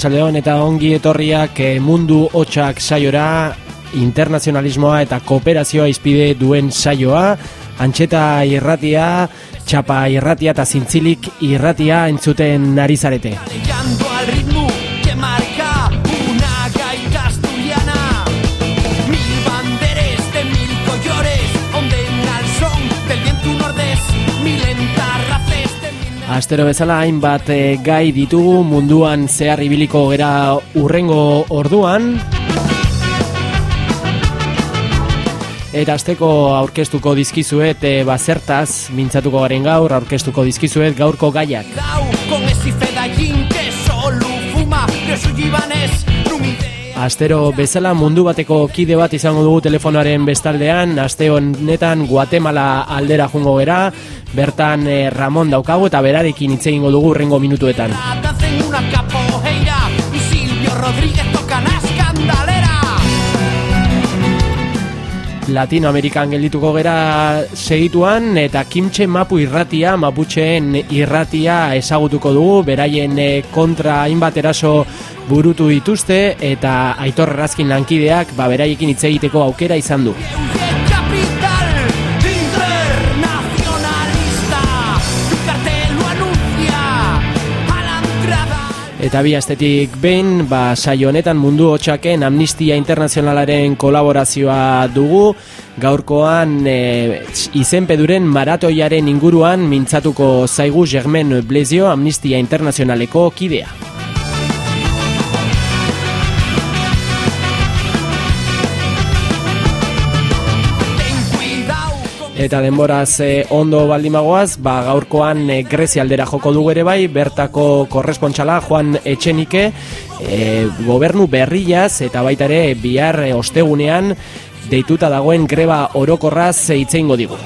Arratxaldeon eta ongi etorriak eh, mundu hotxak saiora, internazionalismoa eta kooperazioa izpide duen saioa, antxeta irratia, txapa irratia eta zintzilik irratia entzuten ari zarete. Astero bezala hainbat e, gai ditugu munduan zehar ibiliko gera urrengo orduan. Eta azteko aurkeztuko dizkizuet e, bazertaz mintzatuko garen gaur, aurkeztuko dizkizuet gaurko gaiak. Astero bezala mundu bateko kide bat izango dugu telefonoaren bestaldean, aste honetan Guatemala aldera jungo gera, bertan eh, Ramon daukagu eta berarekin hitz egingo dugu urrengo minutuetan. Latinoamerikan geldituko gera segituan eta Kimche Mapu irratia, Mapucheen irratia ezagutuko dugu, beraien eh, kontra hainbat eraso burutu dituzte eta Aitor Razkin lankideak ba beraiekin hitz egiteko aukera izan du. Eta bi astetik behin, ba, saio honetan mundu hotxaken Amnistia Internazionalaren kolaborazioa dugu, gaurkoan e, izenpeduren maratoiaren inguruan mintzatuko zaigu Germen Blezio Amnistia Internazionaleko kidea. Eta denboraz eh, ondo baldimagoaz, ba, gaurkoan eh, Grezia aldera joko dugu ere bai, bertako korrespontxala Juan Etxenike, eh, gobernu berriaz eta baita ere bihar eh, ostegunean deituta dagoen greba orokorraz zeitzeingo digu.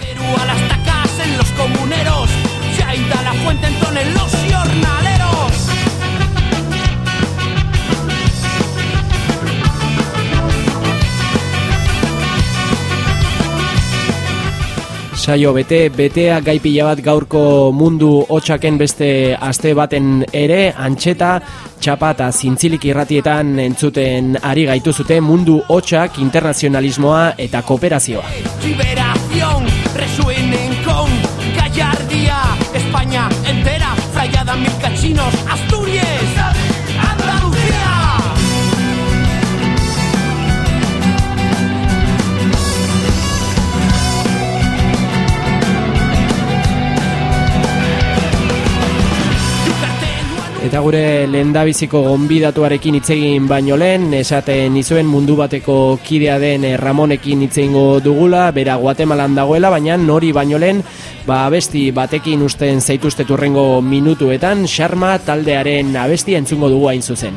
Saio bete, betea gai pila bat gaurko mundu hotxaken beste aste baten ere, antxeta, txapa eta zintzilik irratietan entzuten ari gaitu zute mundu hotxak internazionalismoa eta kooperazioa. Liberación, resuenen con gallardia, España entera, frayada mil cachinos, Asturias. Eta gure lehendabiziko gonbidatuarekin itzegin baino lehen, esaten izuen mundu bateko kidea den eh, Ramonekin itzegingo dugula, bera Guatemalan dagoela, baina nori baino lehen, ba abesti batekin usten zaituzte turrengo minutuetan, Sharma taldearen abesti entzungo dugu hain zuzen.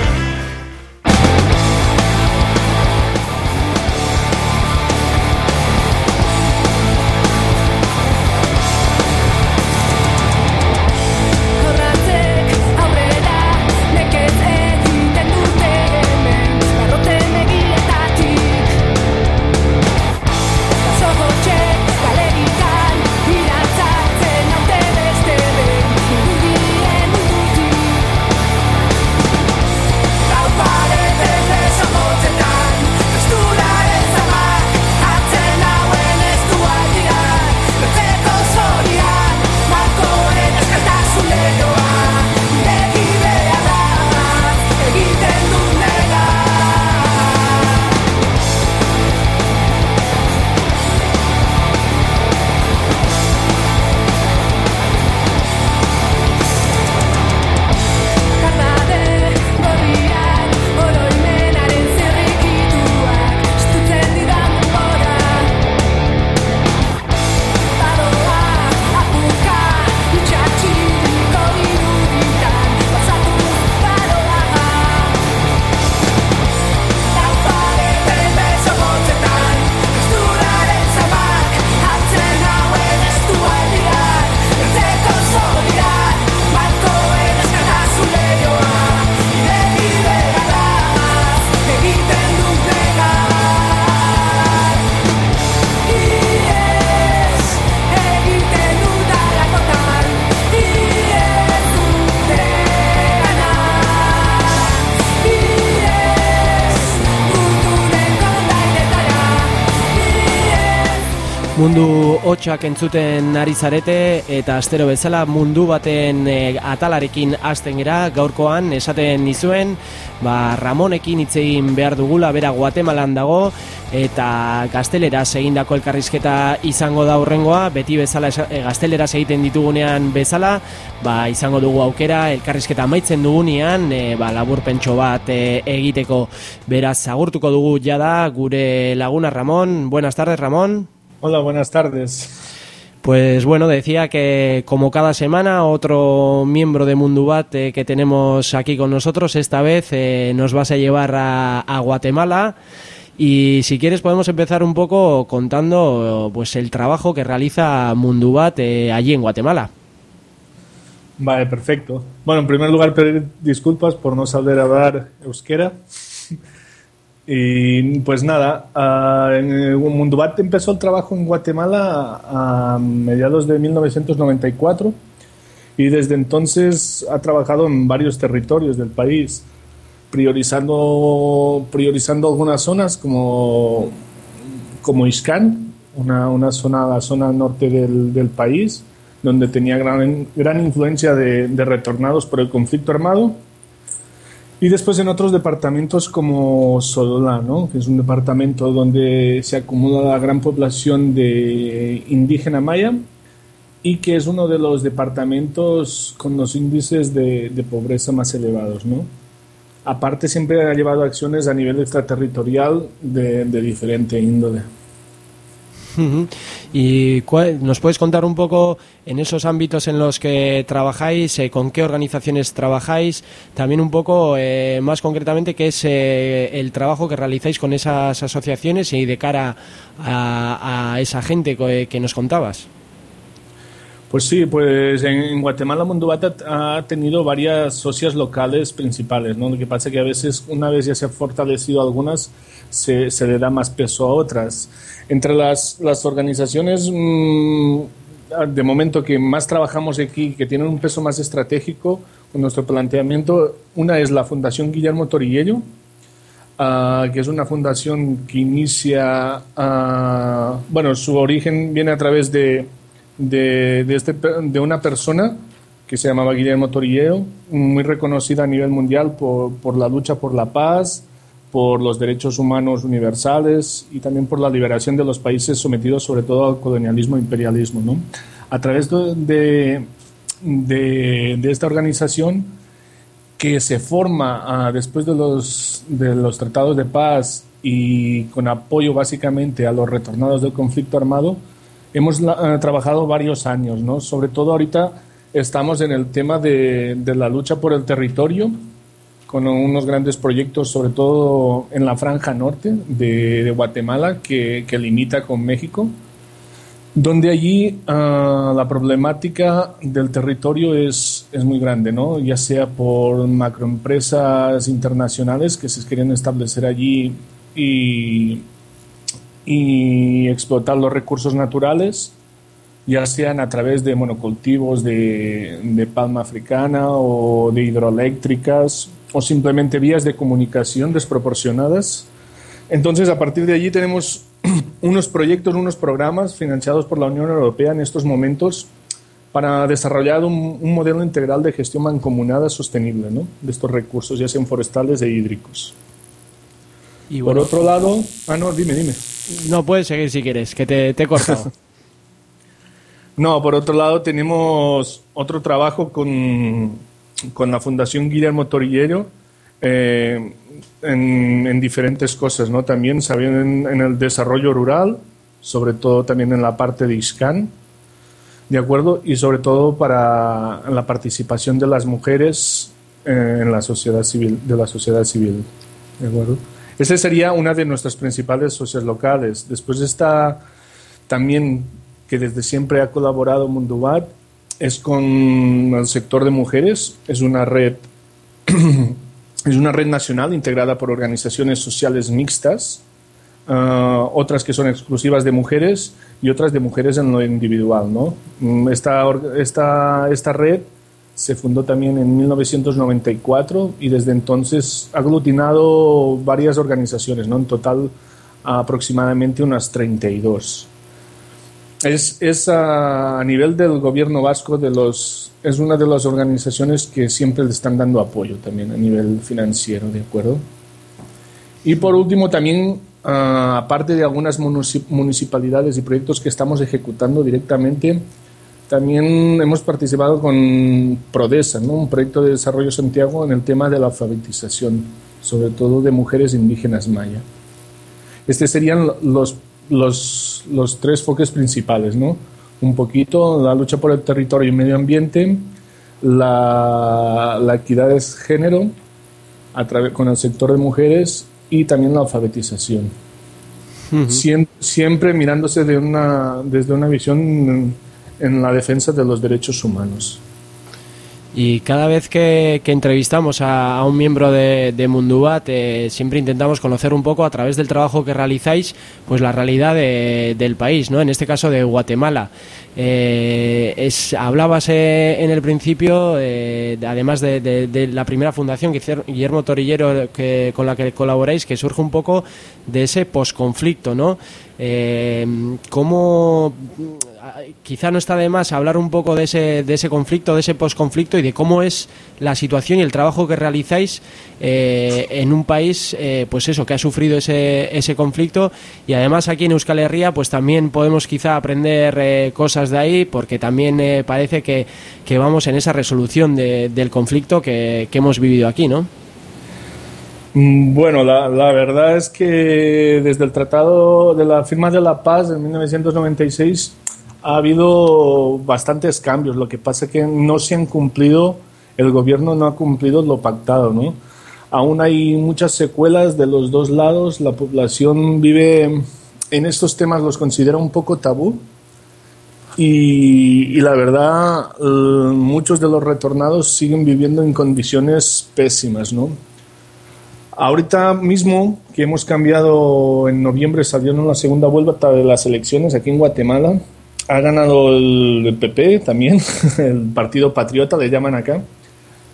Hotxak entzuten ari zarete eta astero bezala mundu baten e, atalarekin hasten gera gaurkoan esaten nizuen ba, Ramonekin hitzein behar dugula bera Guatemalan dago eta gaztelera egindako elkarrizketa izango da urrengoa beti bezala e, gaztelera egiten ditugunean bezala ba, izango dugu aukera elkarrizketa maitzen dugunean e, ba, laburpentso bat e, egiteko. Beraz agurtuko dugu jada gure laguna Ramon. Buenas tardes Ramon Hola, buenas tardes. Pues bueno, decía que como cada semana otro miembro de Mundubat eh, que tenemos aquí con nosotros, esta vez eh, nos vas a llevar a, Guatemala y si quieres podemos empezar un poco contando pues el trabajo que realiza Mundubat eh, allí en Guatemala. Vale, perfecto. Bueno, en primer lugar pedir disculpas por no saber hablar euskera. Y pues nada, uh, en Mundubat empezó el trabajo en Guatemala a, mediados de 1994 y desde entonces ha trabajado en varios territorios del país, priorizando, priorizando algunas zonas como, como Iscán, una, una zona, la zona norte del, del país, donde tenía gran, gran influencia de retornados por el conflicto armado y después en otros departamentos como Sololá, que es un departamento donde se acumula la gran población de indígena maya y que es uno de los departamentos con los índices de, de pobreza más elevados. ¿no? Aparte siempre ha llevado acciones a nivel extraterritorial de, de diferente índole. ¿Y nos puedes contar un poco en esos ámbitos en los que trabajáis, eh, con qué organizaciones trabajáis, también un poco eh, más concretamente qué es eh, el trabajo que realizáis con esas asociaciones y de cara a, esa gente que, nos contabas? Pues sí, pues en Guatemala Mundubat ha tenido varias socias locales principales, ¿no? Lo que pasa es que a veces, una vez ya se ha fortalecido algunas, se, se le da más peso a otras. Entre las, las organizaciones mm, de momento que más trabajamos aquí, que tienen un peso más estratégico con nuestro planteamiento, una es la Fundación Guillermo Torillello, ah, que es una fundación que inicia, uh, bueno, su origen viene a través de, de, de, este, de una persona que se llamaba Guillermo Torillello, muy reconocida a nivel mundial por, por la lucha por la paz, por los derechos humanos universales y también por la liberación de los países sometidos sobre todo al colonialismo e imperialismo. ¿no? A través de, de, esta organización que se forma ah, después de los, de los tratados de paz y con apoyo básicamente a los retornados del conflicto armado, hemos ah, trabajado varios años, ¿no? sobre todo ahorita estamos en el tema de, de la lucha por el territorio con unos grandes proyectos, sobre todo en la franja norte de, Guatemala, que, limita con México, donde allí ah, la problemática del territorio es, es muy grande, ¿no? ya sea por macroempresas internacionales que se quieren establecer allí y, y explotar los recursos naturales, ya sean a través de monocultivos de, palma africana o de hidroeléctricas o simplemente vías de comunicación desproporcionadas. Entonces, a partir de allí tenemos unos proyectos, unos programas financiados por la Unión Europea en estos momentos para desarrollar un, modelo integral de gestión mancomunada sostenible de estos recursos, ya sean forestales e hídricos. Y por otro lado, ah, no, dime, dime. No puedes seguir si quieres, que te, te he cortado. no, por otro lado, tenemos otro trabajo con con la Fundación Guillermo Torillero eh, en, diferentes cosas, ¿no? También saben en, el desarrollo rural, sobre todo también en la parte de ISCAN, ¿de acuerdo? Y sobre todo para la participación de las mujeres eh, en la sociedad civil, de la sociedad civil, ¿de acuerdo? Esa sería una de nuestras principales sociedades locales. Después está también que desde siempre ha colaborado Mundubat es con el sector de mujeres, es una red, es una red nacional integrada por organizaciones sociales mixtas, ah, otras que son exclusivas de mujeres y otras de mujeres en lo individual. ¿no? Mm, esta, esta, esta red se fundó también en 1994 y desde entonces ha aglutinado varias organizaciones, ¿no? en total aproximadamente unas 32. es, es a, nivel del gobierno vasco de los es una de las organizaciones que siempre le están dando apoyo también a nivel financiero, ¿de acuerdo? Y por último también, ah, aparte de algunas municipalidades y proyectos que estamos ejecutando directamente, también hemos participado con Prodesa, ¿no? un proyecto de desarrollo Santiago en el tema de la alfabetización, sobre todo de mujeres indígenas maya. Estos serían los los, los tres foques principales, ¿no? Un poquito la lucha por el territorio y medio ambiente, la, la equidad de género a través, con el sector de mujeres y también la alfabetización. siempre, mirándose de una, desde una visión en la defensa de los derechos humanos. Y cada vez que, entrevistamos a, un miembro de, de Mundubat, siempre intentamos conocer un poco a través del trabajo que realizáis, pues la realidad del país, ¿no? En este caso de Guatemala. Eh, es, hablabas eh, en el principio, además de, la primera fundación, Guillermo Torillero, que, con la que colaboráis, que surge un poco de ese posconflicto, ¿no? ¿Cómo quizá no está de más hablar un poco de ese, de ese conflicto, de ese posconflicto y de cómo es la situación y el trabajo que realizáis eh, en un país, eh, pues eso, que ha sufrido ese, ese conflicto y además aquí en Euskal Herria, pues también podemos quizá aprender eh, cosas de ahí porque también parece que, vamos en esa resolución del conflicto que, que hemos vivido aquí, ¿no? Mm, bueno, la, la, verdad es que desde el Tratado de la Firma de la Paz en 1996 ha habido bastantes cambios. Lo que pasa es que no se han cumplido, el gobierno no ha cumplido lo pactado, ¿no? Aún hay muchas secuelas de los dos lados. La población vive en estos temas, los considera un poco tabú. Y, y la verdad, muchos de los retornados siguen viviendo en condiciones pésimas, ¿no? Ahorita mismo que hemos cambiado en noviembre, salieron la segunda vuelta de las elecciones aquí en Guatemala ha ganado el PP también, el Partido Patriota le llaman acá,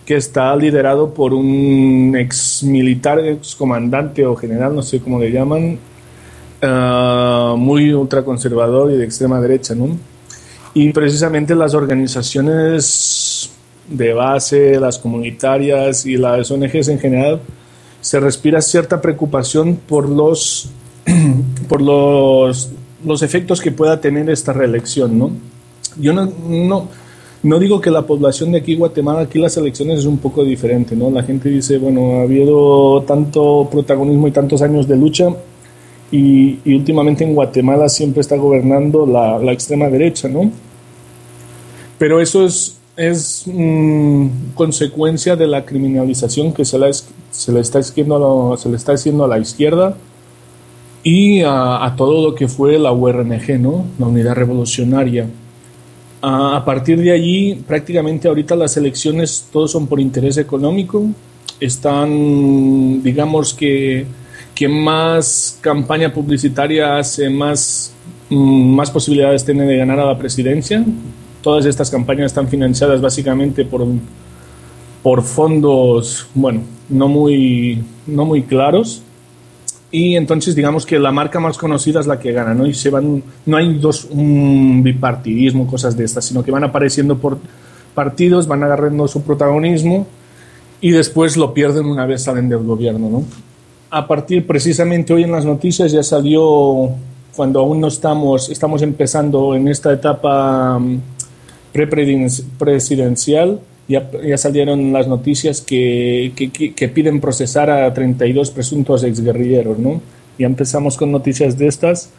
que está liderado por un ex militar, ex comandante o general, no sé cómo le llaman, uh, muy ultraconservador y de extrema derecha, ¿no? Y precisamente las organizaciones de base, las comunitarias y las ONGs en general, se respira cierta preocupación por los, por los los efectos que pueda tener esta reelección, ¿no? Yo no, no, no digo que la población de aquí, Guatemala, aquí las elecciones es un poco diferente, ¿no? La gente dice, bueno, ha habido tanto protagonismo y tantos años de lucha y, últimamente en Guatemala siempre está gobernando la, la extrema derecha, ¿no? Pero eso es, es mm, consecuencia de la criminalización que se, la se, le está haciendo se le está a la izquierda y a, todo lo que fue la URNG, ¿no? la Unidad Revolucionaria. A, partir de allí, prácticamente ahorita las elecciones todos son por interés económico, están, digamos que, que más campaña publicitaria hace, más, mm, más posibilidades tiene de ganar a la presidencia. Todas estas campañas están financiadas básicamente por, por fondos, bueno, no muy, no muy claros y entonces digamos que la marca más conocida es la que gana, ¿no? Y se van, no hay dos, un bipartidismo, cosas de estas, sino que van apareciendo por partidos, van agarrando su protagonismo y después lo pierden una vez salen del gobierno, ¿no? A partir, precisamente hoy en las noticias ya salió, cuando aún no estamos, estamos empezando en esta etapa pre-presidencial, ya, ya salieron las noticias que, que, piden procesar a 32 presuntos exguerrilleros, ¿no? Ya empezamos con noticias de estas,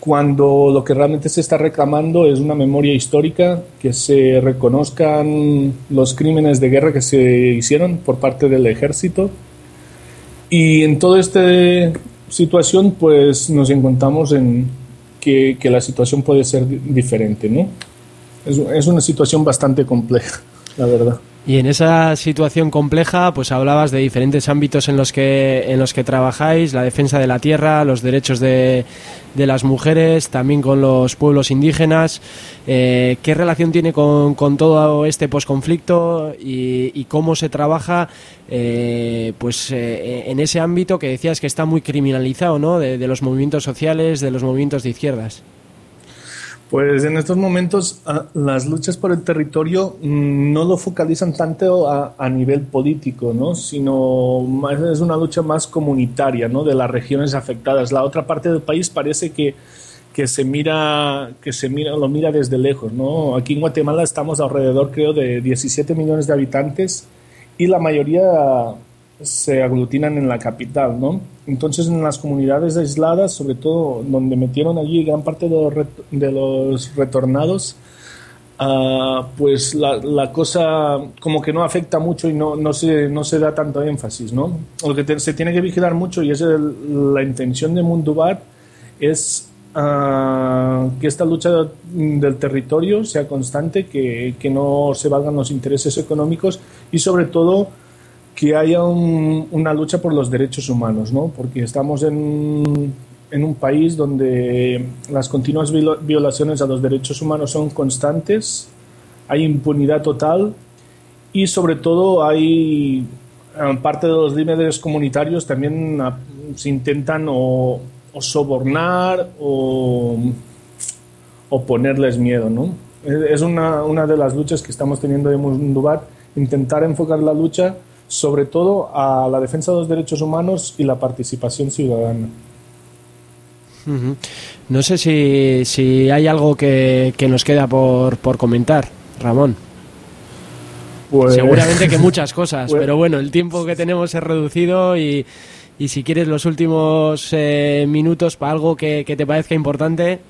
cuando lo que realmente se está reclamando es una memoria histórica, que se reconozcan los crímenes de guerra que se hicieron por parte del ejército. Y en toda esta situación, pues nos encontramos en que, que la situación puede ser diferente, ¿no? Es, una situación bastante compleja la verdad. Y en esa situación compleja, pues hablabas de diferentes ámbitos en los que en los que trabajáis, la defensa de la tierra, los derechos de, de las mujeres, también con los pueblos indígenas. Eh, ¿Qué relación tiene con, con todo este posconflicto y, y cómo se trabaja, eh, pues eh, en ese ámbito que decías que está muy criminalizado, ¿no? de los movimientos sociales, de los movimientos de izquierdas. Pues en estos momentos ah, las luchas por el territorio mm, no lo focalizan tanto a, nivel político, ¿no? sino es una lucha más comunitaria ¿no? de las regiones afectadas. La otra parte del país parece que, que se mira que se mira lo mira desde lejos. ¿no? Aquí en Guatemala estamos alrededor creo de 17 millones de habitantes y la mayoría se aglutinan en la capital, ¿no? Entonces en las comunidades aisladas, sobre todo donde metieron allí gran parte de los, retornados, ah, pues la, cosa como que no afecta mucho y no, no, se, no se da tanto énfasis, ¿no? Lo que se tiene que vigilar mucho y es la intención de Mundubat es ah, que esta lucha del territorio sea constante, que, que no se valgan los intereses económicos y sobre todo que haya una lucha por los derechos humanos, ¿no? porque estamos en, en un país donde las continuas violaciones a los derechos humanos son constantes, hay impunidad total y sobre todo hay parte de los límites comunitarios también se intentan o, sobornar o, o, ponerles miedo. ¿no? Es una, una de las luchas que estamos teniendo en Mundubat, intentar enfocar la lucha sobre todo a la defensa de los derechos humanos y la participación ciudadana. No sé si, si hay algo que, nos queda por, por comentar, Ramón. Pues, Seguramente que muchas cosas, pues pero bueno, el tiempo que tenemos es reducido y, y si quieres los últimos eh, minutos para algo que, que te parezca importante.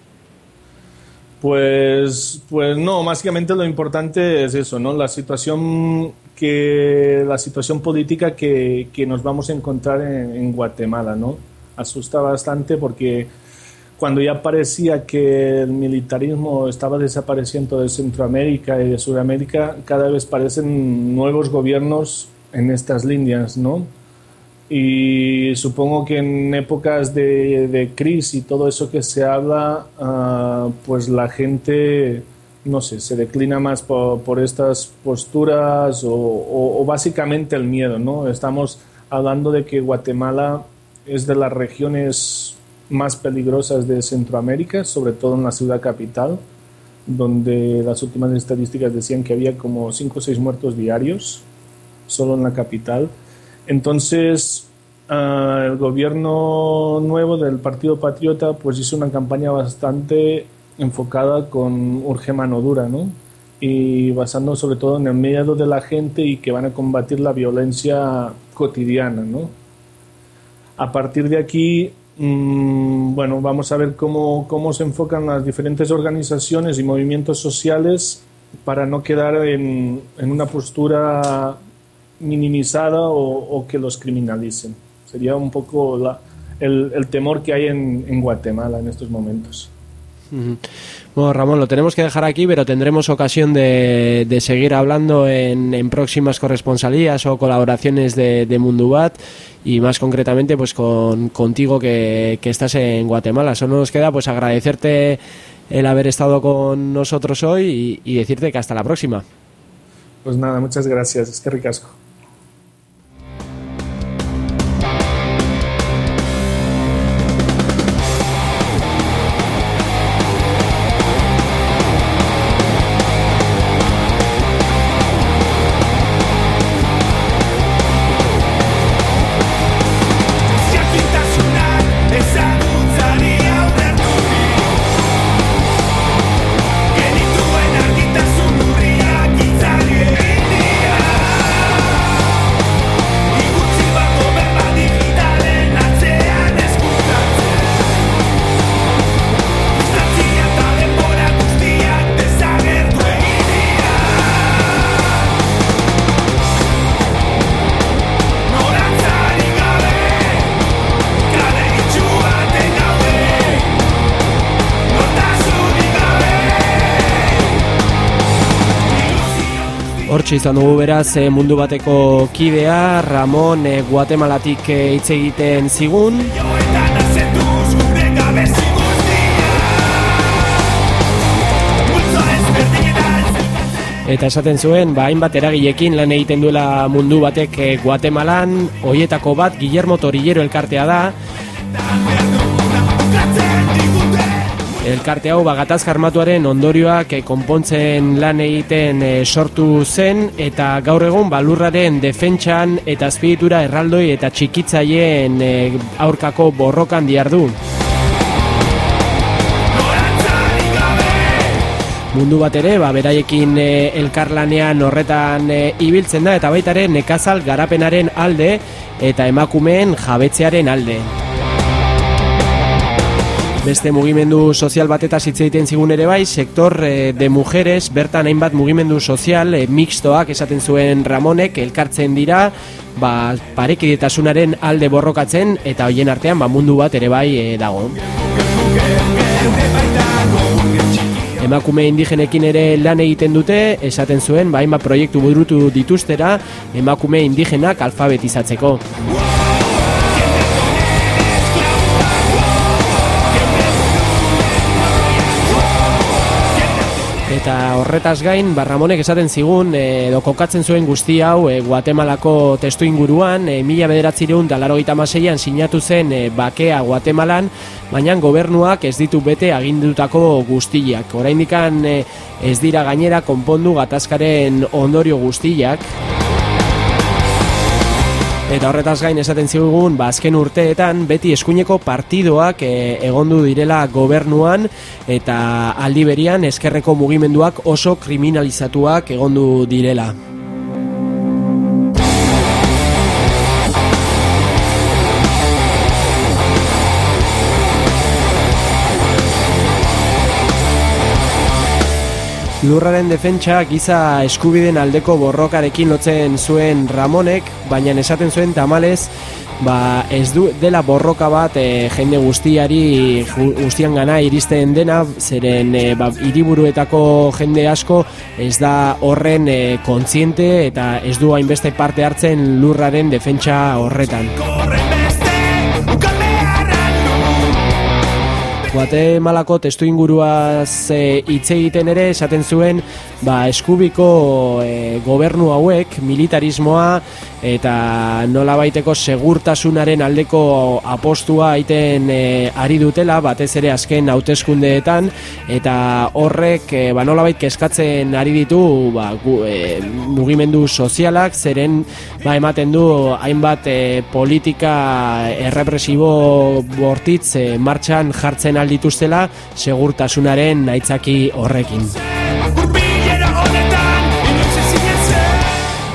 Pues, pues no, básicamente lo importante es eso, ¿no? La situación que la situación política que, que nos vamos a encontrar en, Guatemala, ¿no? Asusta bastante porque cuando ya parecía que el militarismo estaba desapareciendo de Centroamérica y de Sudamérica, cada vez parecen nuevos gobiernos en estas líneas, ¿no? Y supongo que en épocas de, crisis y todo eso que se habla, ah, pues la gente, no sé, se declina más por, estas posturas o, básicamente el miedo, ¿no? Estamos hablando de que Guatemala es de las regiones más peligrosas de Centroamérica, sobre todo en la ciudad capital, donde las últimas estadísticas decían que había como 5 o 6 muertos diarios, solo en la capital entonces, ah, el gobierno nuevo del Partido Patriota pues hizo una campaña bastante enfocada con urge mano dura, ¿no? Y basando sobre todo en el miedo de la gente y que van a combatir la violencia cotidiana, ¿no? A partir de aquí, mm, bueno, vamos a ver cómo, cómo se enfocan las diferentes organizaciones y movimientos sociales para no quedar en, en una postura minimizada o, que los criminalicen. Sería un poco el, temor que hay en, Guatemala en estos momentos. Bueno, Ramón, lo tenemos que dejar aquí, pero tendremos ocasión de, seguir hablando en, próximas corresponsalías o colaboraciones de, de Mundubat y más concretamente pues con, contigo que, estás en Guatemala. Solo nos queda pues agradecerte el haber estado con nosotros hoy y, y decirte que hasta la próxima. Pues nada, muchas gracias. Es que ricasco. Hortxe izan dugu beraz e, mundu bateko kidea, Ramon e, Guatemalatik eh, hitz egiten zigun. Eta esaten zuen, ba, hainbat eragilekin lan egiten duela mundu batek Guatemalan, hoietako bat Guillermo Torillero elkartea da. Elkarte hau bagatazka armatuaren ondorioak e, konpontzen lan egiten e, sortu zen eta gaur egun balurraren defentsan eta azpiritura erraldoi eta txikitzaien e, aurkako borrokan diardu. mundu bat ere, ba, beraiekin e, elkarlanean horretan e, ibiltzen da, eta baita ere nekazal garapenaren alde eta emakumeen jabetzearen alde. Beste mugimendu sozial bateta hitz egiten zigun ere bai, sektor e, de mujeres, bertan hainbat mugimendu sozial e, mixtoak esaten zuen Ramonek elkartzen dira, ba, parekidetasunaren alde borrokatzen eta hoien artean ba, mundu bat ere bai e, dago emakume indigenekin ere lan egiten dute, esaten zuen, ba, proiektu burutu dituztera, emakume indigenak alfabetizatzeko. Eta horretaz gain, Barramonek esaten zigun, e, edo kokatzen zuen guzti hau e, Guatemalako testu inguruan, e, mila bederatzireun dalaro maseian sinatu zen e, bakea Guatemalan, baina gobernuak ez ditu bete agindutako guztiak. Oraindikan e, ez dira gainera konpondu gatazkaren ondorio guztiak. Eta horretaz gain esaten zigugun, ba, azken urteetan beti eskuineko partidoak e, egondu direla gobernuan eta aldi berian eskerreko mugimenduak oso kriminalizatuak egondu direla. Lurraren defentsa giza eskubiden aldeko borrokarekin lotzen zuen Ramonek, baina esaten zuen tamalez, ba ez du dela borroka bat e, jende guztiari guztian gana iristen dena, zeren e, ba, iriburuetako jende asko ez da horren e, kontziente eta ez du hainbeste parte hartzen lurraren defentsa horretan. Guatemalako testu inguruaz e, hitz egiten ere esaten zuen ba, eskubiko e, gobernu hauek militarismoa eta nola baiteko segurtasunaren aldeko apostua aiten e, ari dutela batez ere azken hauteskundeetan eta horrek e, ba, nola bait keskatzen ari ditu ba, gu, e, mugimendu sozialak zeren ba, ematen du hainbat e, politika errepresibo bortitz e, martxan jartzen aldituztela segurtasunaren aitzaki horrekin.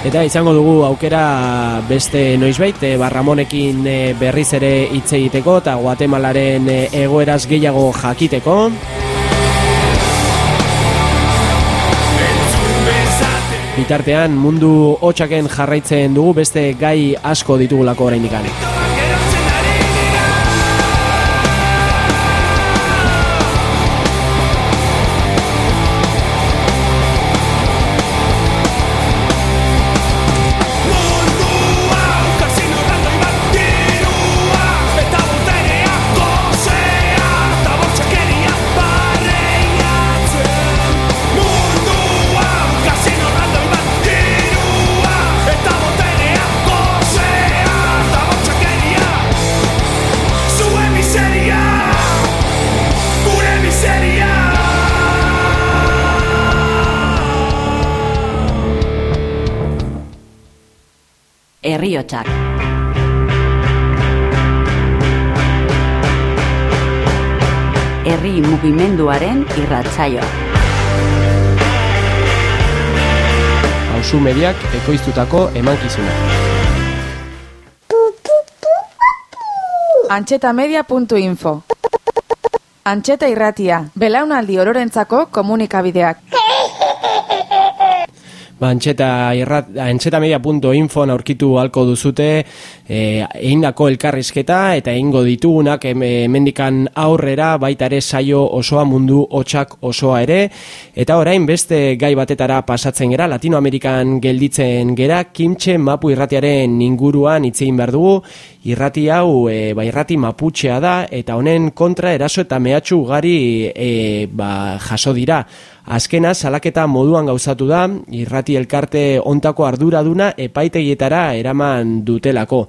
Eta izango dugu aukera beste noizbait e, Barramonekin e, berriz ere hitz egiteko eta Guatemalaren e, egoeraz gehiago jakiteko. Bitartean mundu hotxaken jarraitzen dugu beste gai asko ditugulako orainik herriotsak. Herri mugimenduaren irratsaioa. Ausu mediak ekoiztutako emankizuna. Antxetamedia.info Antxeta irratia, belaunaldi ororentzako komunikabideak. Ba, antxeta media.info aurkitu halko duzute e, eindako elkarrizketa eta eingo ditugunak mendikan aurrera baita ere saio osoa mundu hotxak osoa ere. Eta orain beste gai batetara pasatzen gera Latinoamerikan gelditzen gera kimtxe mapu irratiaren inguruan itzein behar dugu. Irrati hau e, ba, irrati maputxea da eta honen kontra eraso eta mehatxu gari e, ba, jaso dira Azkena, salaketa moduan gauzatu da, irrati elkarte ontako arduraduna epaitegietara eraman dutelako.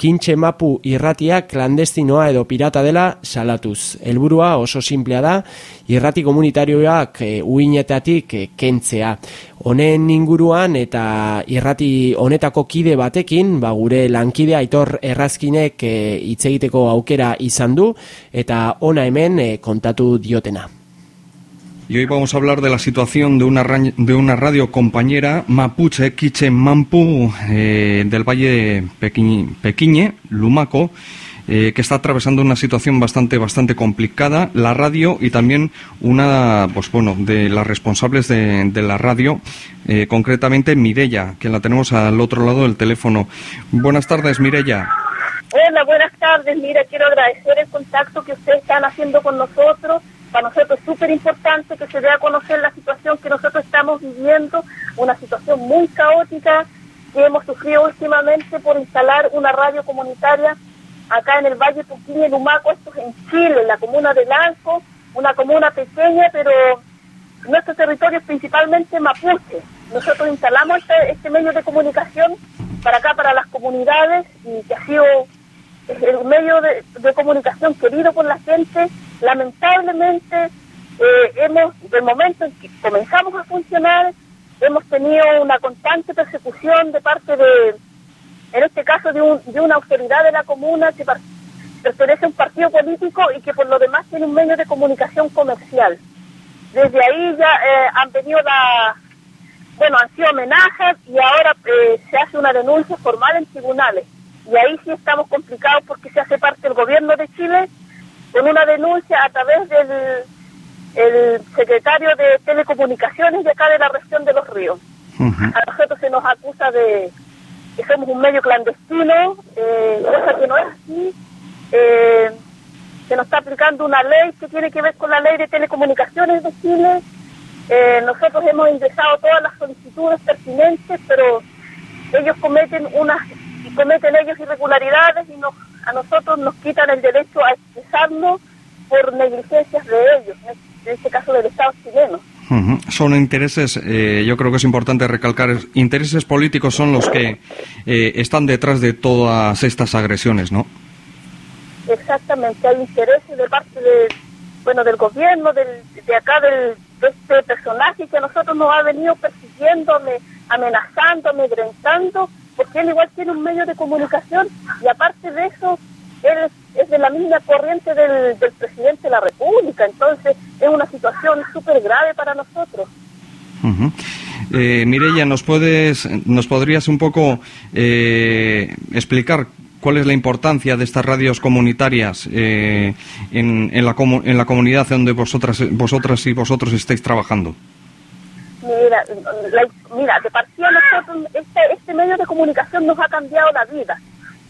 Kintxe mapu irratia klandestinoa edo pirata dela salatuz. Helburua oso simplea da, irrati komunitarioak e, uinetatik e, kentzea. Honen inguruan eta irrati honetako kide batekin, ba gure lankide aitor errazkinek e, hitz egiteko aukera izan du eta ona hemen e, kontatu diotena. Y hoy vamos a hablar de la situación de una, de una radio compañera mapuche, Quiche Mampu, eh, del Valle Pequiñe, Lumaco, eh, que está atravesando una situación bastante, bastante complicada. La radio y también una, pues bueno, de las responsables de, la radio, eh, concretamente Mirella, que la tenemos al otro lado del teléfono. Buenas tardes, Mirella. Hola, buenas tardes. Mira, quiero agradecer el contacto que ustedes están haciendo con nosotros para nosotros es súper importante que se dé a conocer la situación que nosotros estamos viviendo, una situación muy caótica que hemos sufrido últimamente por instalar una radio comunitaria acá en el Valle Puquín y Lumaco, esto es en Chile, en la comuna de Lanco, una comuna pequeña, pero nuestro territorio es principalmente mapuche. Nosotros instalamos este, este medio de comunicación para acá, para las comunidades, y que ha sido el medio de comunicación querido por la gente lamentablemente eh, hemos, del momento en que comenzamos a funcionar, hemos tenido una constante persecución de parte de, en este caso, de, un, de una autoridad de la comuna que pertenece a un partido político y que por lo demás tiene un medio de comunicación comercial. Desde ahí ya eh, han venido la, bueno, han sido amenazas y ahora eh, se hace una denuncia formal en tribunales. Y ahí sí estamos complicados porque se hace parte del gobierno de Chile con una denuncia a través del el secretario de Telecomunicaciones de acá de la región de Los Ríos. A nosotros se nos acusa de que somos un medio clandestino, eh, cosa que no es así. Eh, se nos está aplicando una ley que tiene que ver con la ley de telecomunicaciones de Chile. Eh, nosotros hemos ingresado todas las solicitudes pertinentes, pero ellos cometen unas cometen ellos irregularidades y nos a nosotros nos quitan el derecho a expresarnos por negligencias de ellos, en este caso del Estado chileno. Son intereses, eh, yo creo que es importante recalcar, intereses políticos son los que eh, están detrás de todas estas agresiones, ¿no? Exactamente, hay intereses de parte de, bueno, del gobierno, del, de acá, del, de este personaje que a nosotros nos ha venido persiguiendo, amenazando, amedrentando, porque él igual tiene un medio de comunicación y aparte de eso, él es, de la misma corriente del, presidente de la República, entonces es una situación súper grave para nosotros. Eh, Mireya, ¿nos, puedes, ¿nos podrías un poco eh, explicar cuál es la importancia de estas radios comunitarias eh, en, en, la, en la comunidad donde vosotras, vosotras y vosotros estáis trabajando? Mira, mira, de partida nosotros, este, este medio de comunicación nos ha cambiado la vida.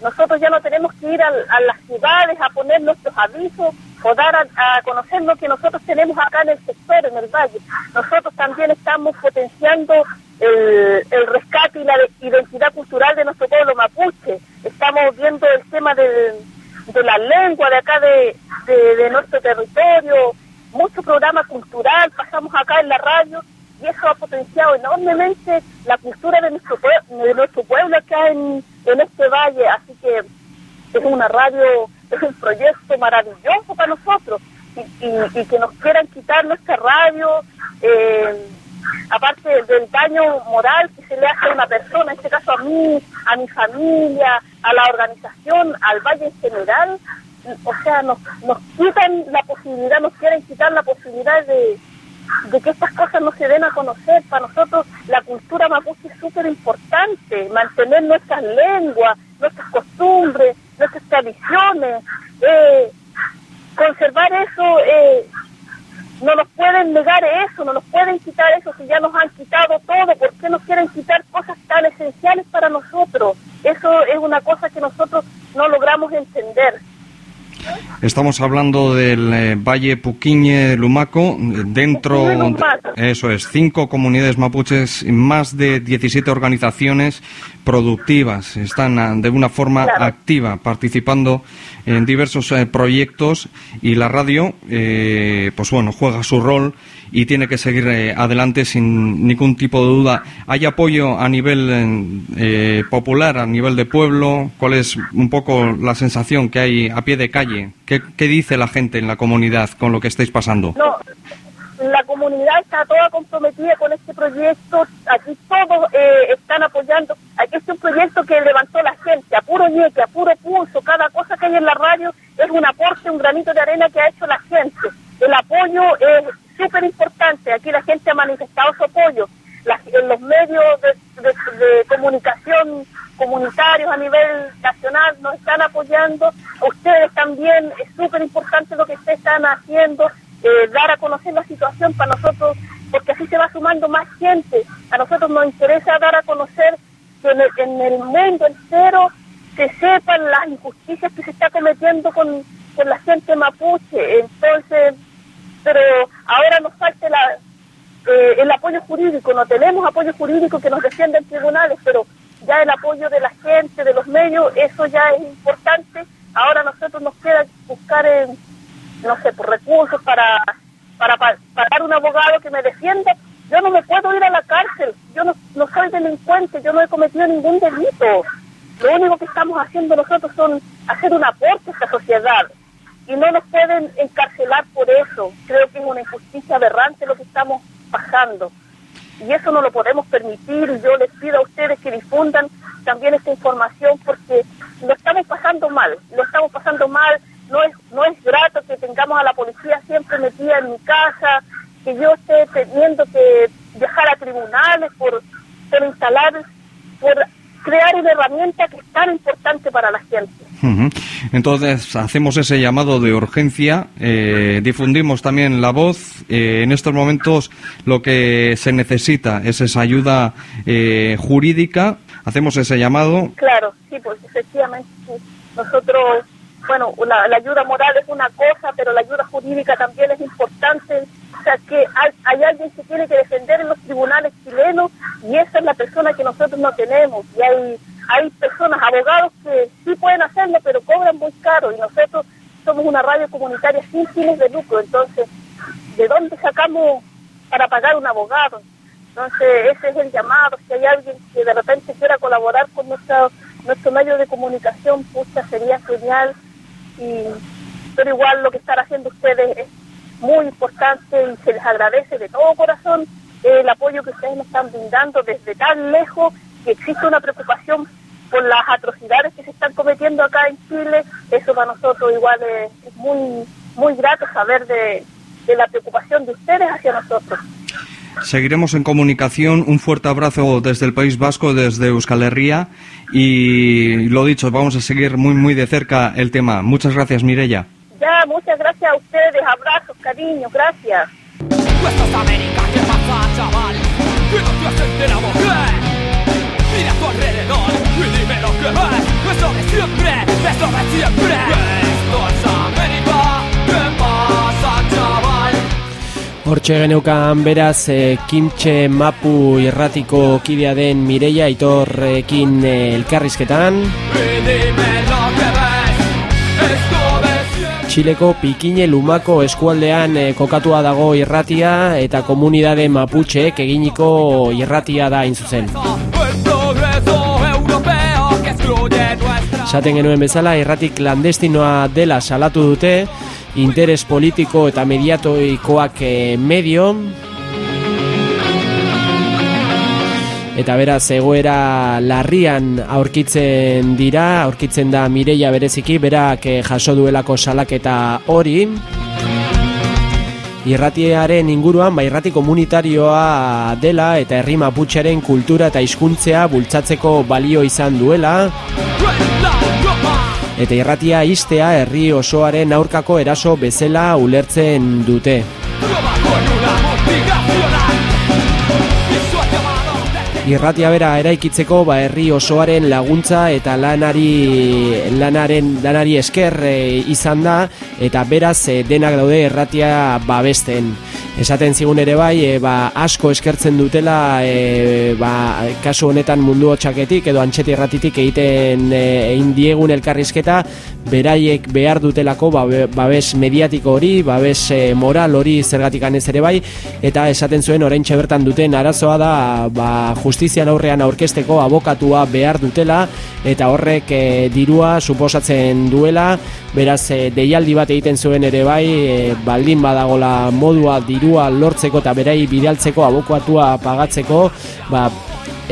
Nosotros ya no tenemos que ir a, las ciudades a poner nuestros avisos o dar a, conocer lo que nosotros tenemos acá en el sector, en el valle. Nosotros también estamos potenciando el, rescate y la identidad cultural de nuestro pueblo mapuche. Estamos viendo el tema de la lengua de acá de, de nuestro territorio, mucho programa cultural, pasamos acá en la radio y eso ha potenciado enormemente la cultura de nuestro, de nuestro pueblo acá en, en este valle, así que es una radio, es un proyecto maravilloso para nosotros. Y, y, que nos quieran quitar nuestra radio, eh, aparte del daño moral que se le hace a una persona, en este caso a mí, a mi familia, a la organización, al valle en general, o sea, nos, nos quitan la posibilidad, nos quieren quitar la posibilidad de, de que estas cosas no se den a conocer. Para nosotros la cultura mapuche es súper importante, mantener nuestras lenguas, nuestras costumbres, nuestras tradiciones, eh, conservar eso, eh, no nos pueden negar eso, no nos pueden quitar eso si ya nos han quitado todo, ¿por qué nos quieren quitar cosas tan esenciales para nosotros? Eso es una cosa que nosotros no logramos entender. Estamos hablando del eh, Valle Puquiñe Lumaco, dentro, eso es, cinco comunidades mapuches, más de 17 organizaciones productivas, están ah, de una forma activa participando en diversos eh, proyectos y la radio, eh, pues bueno, juega su rol y tiene que seguir eh, adelante sin ningún tipo de duda. ¿Hay apoyo a nivel eh, popular, a nivel de pueblo? ¿Cuál es un poco la sensación que hay a pie de calle? ¿Qué, qué dice la gente en la comunidad con lo que estáis pasando? No, la comunidad está toda comprometida con este proyecto, aquí todos eh, están apoyando, aquí es un proyecto que levantó la gente, a puro ñeque, a puro pulso, cada cosa que hay en la radio es un aporte, un granito de arena que ha hecho la gente. El apoyo es súper importante, aquí la gente ha manifestado su apoyo, en los medios de, de comunicación comunitarios a nivel nacional nos están apoyando, ustedes también, es súper importante lo que ustedes están haciendo, eh, dar a conocer la situación para nosotros, porque así se va sumando más gente. A nosotros nos interesa dar a conocer que en el, mundo entero se sepan las injusticias que se está cometiendo con, con la gente mapuche. Entonces, pero ahora nos falta la, eh, el apoyo jurídico, no tenemos apoyo jurídico que nos defienda en tribunales, pero ya el apoyo de la gente, de los medios, eso ya es importante. Ahora nosotros nos queda buscar en no sé, por recursos para, para, pagar un abogado que me defienda, yo no me puedo ir a la cárcel, yo no, no soy delincuente, yo no he cometido ningún delito. Lo único que estamos haciendo nosotros son hacer un aporte a esta sociedad y no nos pueden encarcelar por eso. Creo que es una injusticia aberrante lo que estamos pasando y eso no lo podemos permitir yo les pido a ustedes que difundan también esta información porque lo estamos pasando mal, lo estamos pasando mal no es, no es grato que tengamos a la policía siempre metida en mi casa, que yo esté teniendo que viajar a tribunales por, por instalar, por crear una herramienta que es tan importante para la gente. Entonces hacemos ese llamado de urgencia, eh, difundimos también la voz. Eh, en estos momentos lo que se necesita es esa ayuda eh, jurídica. Hacemos ese llamado. Claro, sí, pues efectivamente nosotros bueno, la, ayuda moral es una cosa, pero la ayuda jurídica también es importante. O sea, que hay, alguien que tiene que defender en los tribunales chilenos y esa es la persona que nosotros no tenemos. Y hay, hay personas, abogados que sí pueden hacerlo, pero cobran muy caro y nosotros somos una radio comunitaria sin fines de lucro. Entonces, ¿de dónde sacamos para pagar un abogado? Entonces, ese es el llamado. Si hay alguien que de repente quiera colaborar con nuestro, nuestro medio de comunicación, pucha, sería genial y, pero igual lo que están haciendo ustedes es muy importante y se les agradece de todo corazón el apoyo que ustedes nos están brindando desde tan lejos, que existe una preocupación por las atrocidades que se están cometiendo acá en Chile, eso para nosotros igual es, muy, muy grato saber de, de la preocupación de ustedes hacia nosotros. Seguiremos en comunicación. Un fuerte abrazo desde el País Vasco, desde Euskal Herria. Y lo dicho, vamos a seguir muy, muy de cerca el tema. Muchas gracias, Mirella. Ya, muchas gracias a ustedes. Abrazos, cariño, gracias. Mira a tu alrededor y dime lo que es. Esto de siempre, esto de siempre. Esto es América. ¿Qué pasa, chaval? Hortxe geneukan beraz e, Kimtxe Mapu irratiko kidea den Mireia Itorrekin e, elkarrizketan Txileko Pikine Lumako eskualdean e, kokatua dago irratia eta komunidade Maputxeek eginiko irratia da zuzen. Saten genuen bezala irratik klandestinoa dela salatu dute interes politiko eta mediatoikoak e, medio eta beraz egoera larrian aurkitzen dira aurkitzen da Mireia bereziki berak e, jaso duelako salaketa hori Irratiaren inguruan, ba, irrati komunitarioa dela eta herri maputxaren kultura eta hizkuntzea bultzatzeko balio izan duela eta irratia istea herri osoaren aurkako eraso bezala ulertzen dute. Irratia bera eraikitzeko ba herri osoaren laguntza eta lanari lanaren lanari esker e, izan da eta beraz e, denak daude erratia babesten. Esaten zigun ere bai, e, ba, asko eskertzen dutela e, ba, kasu honetan mundu hotxaketik edo antxeti erratitik egiten e, egin diegun elkarrizketa beraiek behar dutelako ba, babes mediatiko hori, babes e, moral hori zergatik anez ere bai. Eta esaten zuen orain bertan duten arazoa da ba, justizian aurrean aurkesteko abokatua behar dutela eta horrek e, dirua suposatzen duela. Beraz e, deialdi bat egiten zuen ere bai e, baldin badagola modua diru dirua lortzeko eta berai bidaltzeko abokoatua pagatzeko ba,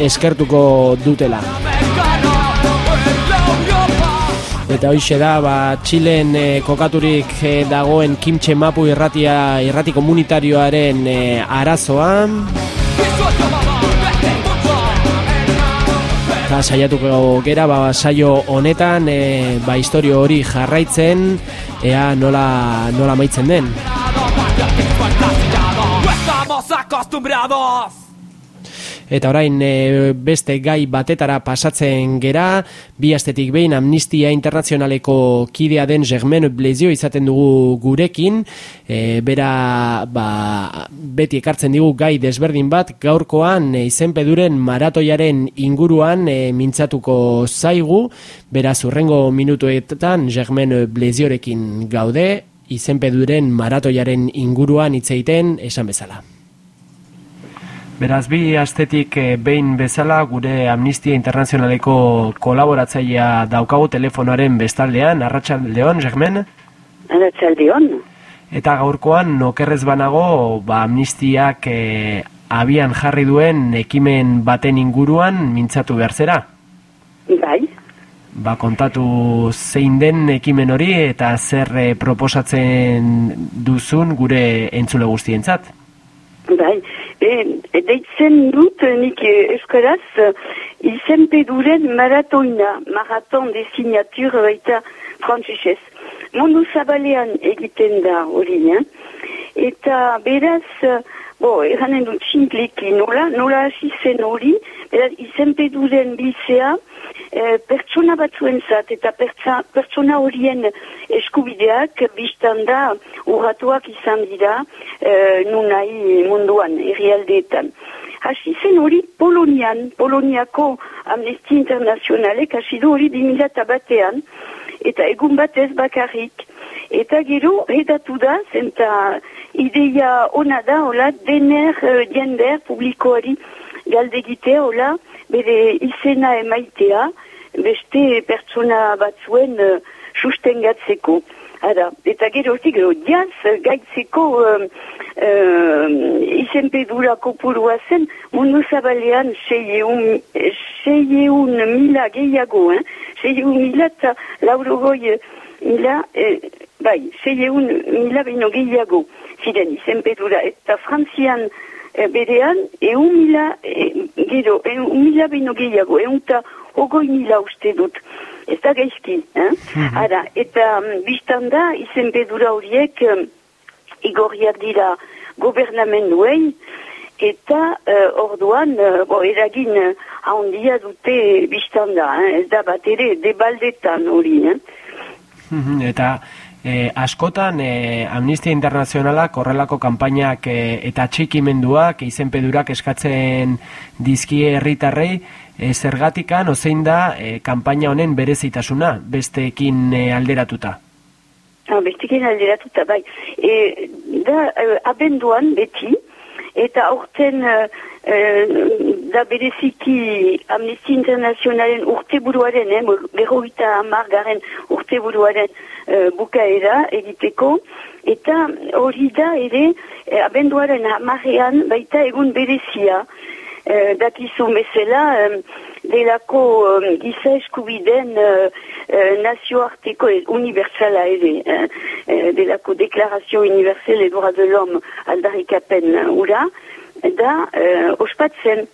eskertuko dutela. Eta hoxe da, ba, Txilen eh, kokaturik e, dagoen kimtxe mapu irratia irrati komunitarioaren e, arazoa. Eta saiatuko gera, ba, saio honetan, e, ba, historio hori jarraitzen, ea nola, nola maitzen den. Eta orain e, beste gai batetara pasatzen gera, bi astetik behin Amnistia Internazionaleko kidea den Germain Blezio izaten dugu gurekin, e, bera ba, beti ekartzen digu gai desberdin bat, gaurkoan e, izenpeduren maratoiaren inguruan e, mintzatuko zaigu, bera zurrengo minutuetan Germain Bleziorekin gaude, izenpeduren maratoiaren inguruan hitz egiten esan bezala. Beraz, bi astetik eh, behin bezala gure Amnistia Internazionaleko kolaboratzailea daukagu telefonoaren bestaldean, Arratxaldeon, Germen? Arratxaldeon. Eta gaurkoan, nokerrez banago, ba, Amnistiak eh, abian jarri duen ekimen baten inguruan mintzatu behar zera? Bai ba, kontatu zein den ekimen hori eta zer eh, proposatzen duzun gure entzule guztientzat. Bai, e, deitzen dut nik euskaraz izen peduren maratoina, maraton de signatur baita frantzisez. Mundu zabalean egiten da hori, eh? eta beraz, bo, eranen dut simpliki nola, nola hasi zen hori, beraz, izen peduren bizea, e, pertsona batzuen zat eta pertsona horien eskubideak biztan da urratuak izan dira e, nunai munduan, errealdeetan. Hasi zen hori Polonian, Poloniako Amnesty Internazionalek hasi du hori dimilata batean, eta egun batez bakarrik. Eta gero, edatu da, zenta ideia ona da, hola, dener, uh, jender, publikoari galdegite, hola, bere izena emaitea, beste pertsona batzuen uh, sustengatzeko. Ara, eta gero, gero, jaz, gaitzeko uh, uh, izenpedura kopurua zen, mundu zabalean seieun, seieun mila gehiago, eh? seieun mila eta laurogoi mila, eh, bai, seieun mila bino gehiago, ziren izenpedura, eta frantzian, e, berean, eun mila, e, gero, eun mila bino gehiago, eun eta ogoi mila uste dut. Ez da gaizki, eh? Mhm. Ara, eta um, biztan da, izen bedura horiek, um, igorriak dira gobernamenduei, eta uh, orduan, uh, bo, eragin uh, handia dute biztan da, eh? ez da bat ere, debaldetan hori, eh? Mhm, eta E, askotan e, Amnistia Internazionala korrelako kanpainak e, eta txikimenduak izenpedurak eskatzen dizkie herritarrei e, zergatikan ozein da e, kanpaina honen berezitasuna besteekin e, alderatuta. Ah, besteekin alderatuta, bai. E, da, abenduan beti, eta aurten da bereziki Amnistia Internazionalen urte buruaren, eh, berroita amargaren urte buruaren uh, bukaera egiteko, eta hori da ere eh, abenduaren amarrean baita egun berezia, uh, dakizu mesela, um, delako um, giza eskubiden uh, uh, nazioarteko universala ere, uh, delako deklarazio universelle droit de l'homme aldarikapen ura, da uh, ospatzen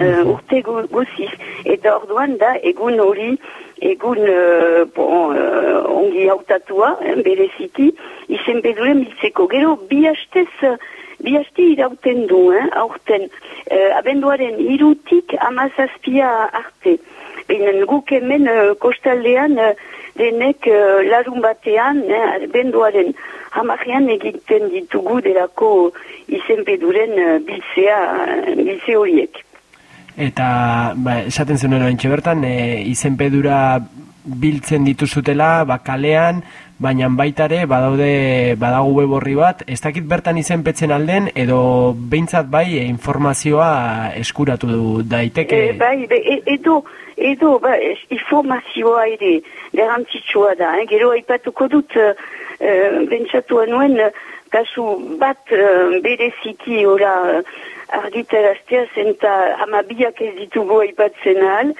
uh, urte guziz. Eta orduan da egun hori, egun uh, bon, uh, ongi hautatua, eh, bereziki, izen beduren biltzeko. Gero, bi hastez, bi haste irauten du, eh, aurten, uh, abenduaren irutik amazazpia arte. Binen guk hemen uh, kostaldean uh, denek uh, larun batean, eh, abenduaren hamarrean egiten ditugu delako izenpeduren uh, biltzea, uh, biltze horiek. Eta, ba, esaten zenuen orain bertan, e, izenpedura biltzen dituzutela, bakalean, baina baitare badaude badago web horri bat, ez dakit bertan izenpetzen alden, edo behintzat bai informazioa eskuratu du daiteke. E, bai, be, e, edo, edo ba, informazioa ere garantzitsua da, eh? gero aipatuko dut uh, bentsatu nuen uh, kasu bat uh, bereziki ora uh, argitaraztea zen eta amabiak ez ditugu aipatzen ahal,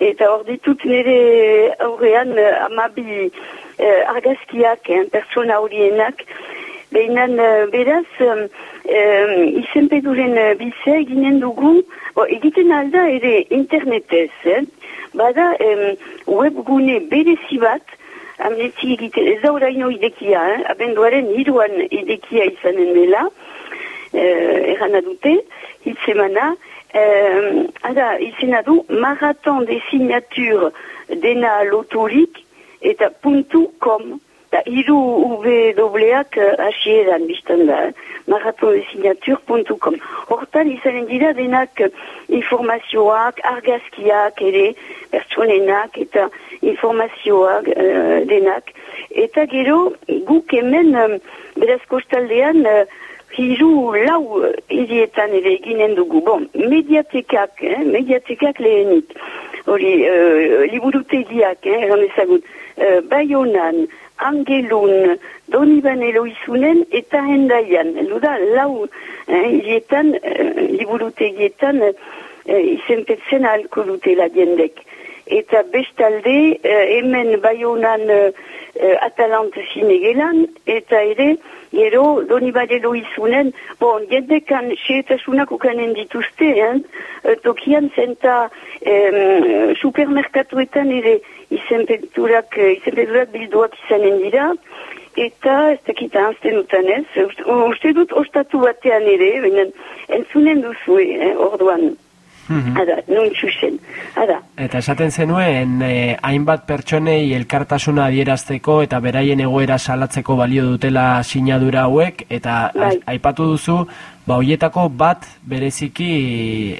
eta hor ditut nire aurrean uh, amabi uh, argazkiak, eh, pertsona horienak, Behinan, uh, beraz, um, um, izenpeduren uh, bizea eginen dugu, bo, egiten alda ere internetez, eh? bada um, webgune berezi bat, amnetzi egiten, ez da oraino idekia, eh? abenduaren hiruan idekia izanen dela, eh, erana dute, hitzemana, eh, ada, izena du, maraton de signature dena loturik, eta puntu com, da hiru uw-ak uh, hasieran biztan da, eh? maratondesignature.com. Hortan izanen dira denak eh, informazioak, argazkiak ere, pertsonenak eta informazioak eh, denak. Eta gero, guk hemen, um, beraz kostaldean, uh, hiru lau uh, hirietan ere eginen dugu. Bon, mediatekak, eh, mediatekak lehenik. Hori, uh, liburutegiak, eh, ezagut, uh, Baionan, Angelun, Doniban Eloizunen eta Hendaian. Heldu da, lau eh, hirietan, eh, liburutegietan eh, izenpetzen ahalko dutela jendek. Eta bestalde, eh, hemen Baionan eh, Atalant zinegelan, eta ere, gero, Doniban Eloizunen, bon, jendekan xeetasunak ukanen dituzte, eh, tokian zenta eh, supermerkatuetan ere izenpeturak, eh, izenpeturak bilduak izanen dira, eta ez dakit ahazten dutan ez, uste, dut ostatu batean ere, baina entzunen duzu, eh, orduan. Mhm. Ada, nun txusen. Ada, Eta esaten zenuen, eh, hainbat pertsonei elkartasuna adierazteko eta beraien egoera salatzeko balio dutela sinadura hauek, eta Bai. aipatu duzu, ba hoietako bat bereziki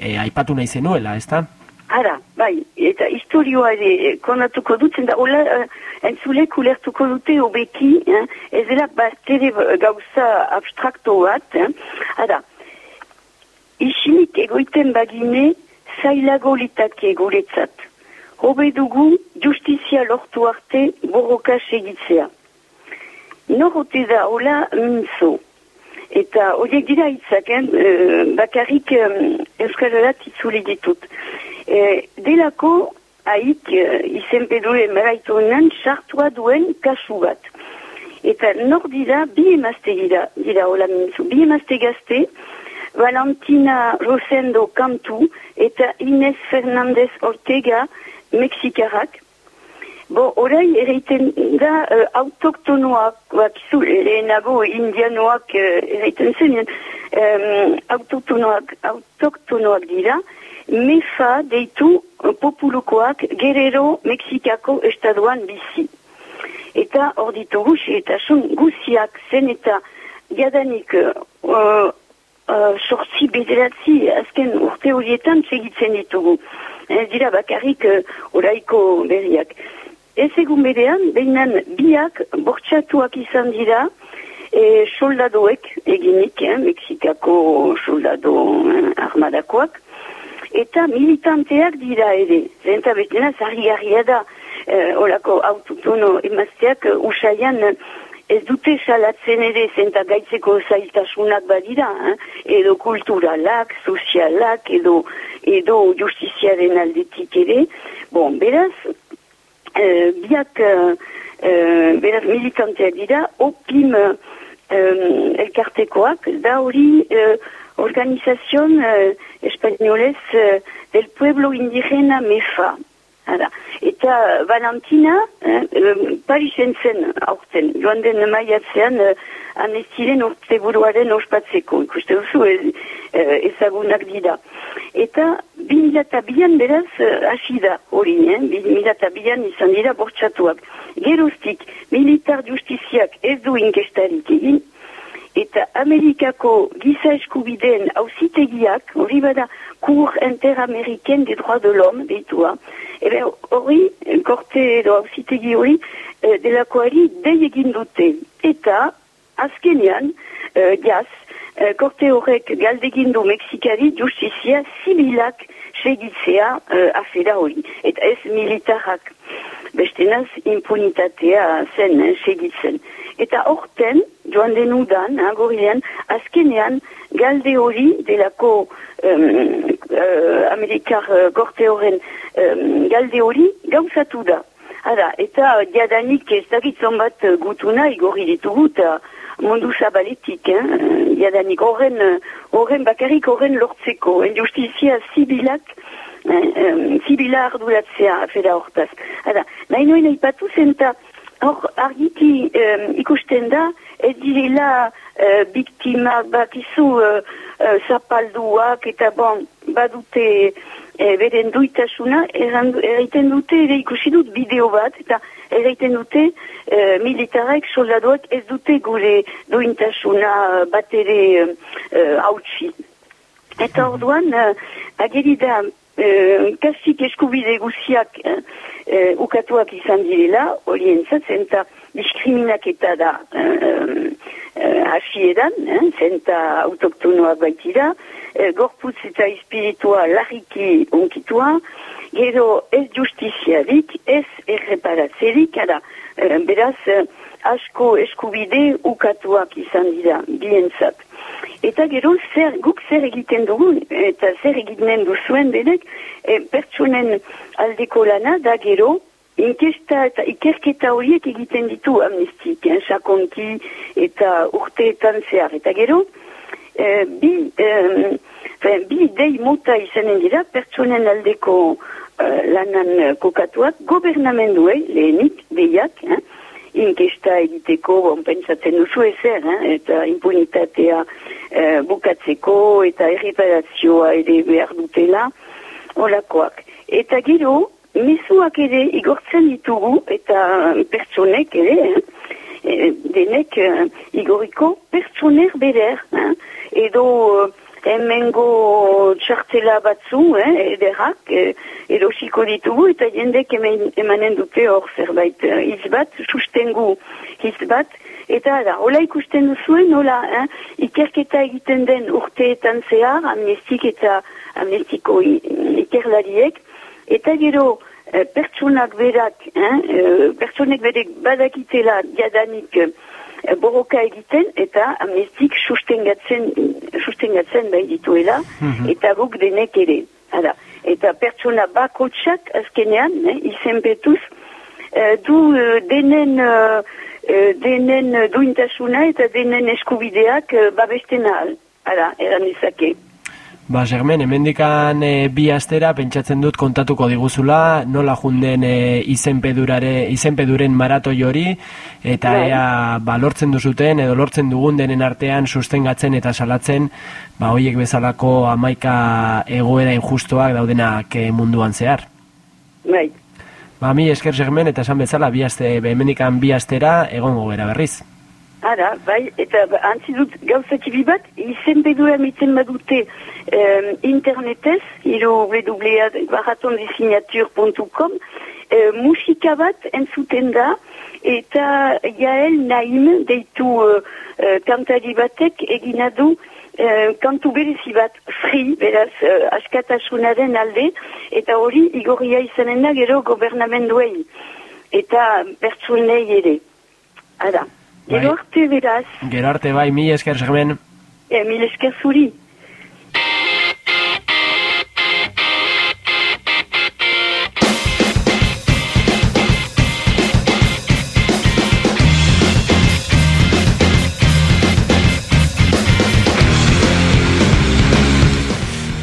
eh, aipatu nahi zenuela, ezta? Ara, bai, eta historioa ere eh, konatuko dutzen da, hola, uh, entzulek ulertuko dute obeki, eh, ez dela bat ere gauza abstrakto bat, eh, ara, isinik egoiten bagine, zailago litake guretzat. Hobe dugu, justizia lortu arte, borroka segitzea. Nor ote da, hola, mintzo. Eta horiek dira hitzak, eh? eh, bakarrik um, euskararat itzuli ditut. Eh, delako, haik, uh, izenpedure maraitonan, sartua duen kasu bat. Eta nor dira, bi emazte dira, dira hola mintzu, bi emazte gazte, Valentina Rosendo Cantu eta Inés Fernandez Ortega Mexikarak. Bo, orai erreiten da uh, autoktonoak, bakizu, lehenago indianoak uh, erreiten zen, um, autoktonoak, autoktonoak dira, mefa deitu populukoak Guerrero Mexikako estaduan bizi. Eta hor ditugu, eta sun guziak zen eta jadanik uh, uh, sortzi bederatzi azken urte horietan segitzen ditugu. Ez dira bakarrik uh, oraiko berriak. Ez egun berean, behinan biak bortxatuak izan dira e, soldadoek eginik, eh, Mexikako soldado eh, armadakoak, eta militanteak dira ere. Zenta betena, zarri da, eh, olako autotono emazteak uh, usaian eh, ez dute salatzen ere zenta gaitzeko zailtasunak badira, eh? edo kulturalak, sozialak, edo, edo justiziaren aldetik ere. Bon, beraz, eh, biak, eh, eh, beraz, militanteak dira, opim eh, elkartekoak, da hori eh, organizazion eh, espainolez eh, del pueblo indigena MEFA. Hala. Eta Valentina, eh, Parisen zen aurten, joan den maiatzean eh, anestiren urte buruaren ospatzeko, ikuste duzu ez, eh, ezagunak dira. Eta 2002an beraz hasi da hori, eh? 2002an izan dira bortxatuak. Geroztik, militar justiziak ez du inkestarik egin, eta Amerikako giza eskubideen hausitegiak, hori bada Cour Interamericaine des Droits de l'Homme, deitua, ebe hori, korte edo hausitegi hori, eh, delakoari dei egin dute. Eta, azkenean, eh, jaz, eh, korte horrek galdegin du Mexikari justizia zibilak segitzea eh, afera hori, eta ez militarak. Bestenaz impunitatea zen eh, segitzen. Eta horten, joan den udan, agorilean, azkenean galde hori delako um, uh, Amerikar uh, gorte horren um, galde hori gauzatu da. Hala, eta diadanik ez dakitzon bat uh, gutuna igorri ditugu eta mundu zabaletik, eh? diadanik horren, horren bakarrik horren lortzeko, en justizia zibilak, eh, um, zibila arduratzea afera hortaz. Hala, nahi noen aipatu zenta, hor argiki um, ikusten da, ez direla uh, biktima bakizu uh, uh, zapalduak eta bon, badute uh, beren duitasuna, erraiten dute, ere ikusi dut bideo bat, eta erraiten dute uh, militarek soldadoak ez dute gure duintasuna bat ere uh, hautsi. Eta orduan, uh, ageri da, uh, kasik eskubide guziak uh, uh, ukatuak izan direla, horien zatzen, eta diskriminaketa da uh, uh, hasieran, eh, zenta autoktonoak baitira, uh, gorputz eta espiritua larriki onkitua, gero ez justiziarik, ez erreparatzerik, ara, uh, beraz, uh, asko eskubide ukatuak izan dira, bientzat. Eta gero, zer, guk zer egiten dugu, eta zer egiten duzuen denek, e, pertsonen aldeko lana da gero, inkesta eta ikerketa horiek egiten ditu amnestik, eh, sakonki eta urteetan zehar. Eta gero, e, bi, e, bi dei mota izanen dira, pertsonen aldeko lanan kokatuak, gobernamenduei, lehenik, deiak, eh, inkesta egiteko, bon, pentsatzen duzu ezer, eh, eta impunitatea eh, bukatzeko, eta erreparazioa ere behar dutela, olakoak. Eta gero, mesuak ere igortzen ditugu, eta pertsonek ere, eh, denek eh, igoriko pertsoner beder, eh, edo hemengo txartela batzu, eh, ederrak, eh, edo xiko ditugu, eta jendek emanen dute hor zerbait eh, izbat, sustengu izbat, eta da, hola ikusten duzuen, hola, eh, ikerketa egiten den urteetan zehar, amnestik eta amnestiko ikerlariek, eta gero, eh, pertsonak berak, eh, eh, pertsonek berek badakitela diadanik, eh, borroka egiten eta amnestik sustengatzen, sustengatzen bai dituela Mhm. eta guk denek ere. Hala. Eta pertsona bakotsak azkenean, eh, izenpetuz, eh, du eh, denen, eh, eh, denen duintasuna eta denen eskubideak eh, babesten ahal. Hala, eran ezake. Ba, Germen, hemendikan e, bi astera pentsatzen dut kontatuko diguzula, nola junden e, izenpedurare, izenpeduren maratoi hori, eta Bai. ea ba, lortzen duzuten, edo lortzen dugun denen artean sustengatzen eta salatzen, ba, hoiek bezalako amaika egoera injustoak daudenak e, munduan zehar. Bai. Ba, mi esker Germen, eta esan bezala, bi aste, hemendikan bi astera, egongo gara berriz. Ara, bai, eta antzi dut gauzatibi bat, izen bedura mitzen badute um, internetez, iro www.baratondesinatur.com, uh, musika bat entzuten da, eta Jael Naim deitu uh, uh, kantari batek egina du uh, kantu berezi bat free, beraz, uh, askatasunaren alde, eta hori igorria izanen da gero gobernamenduei, eta pertsunei ere. Ara. Bai. Gero arte beraz, Gero arte bai, mi esker Germen. e, mil esker zuri.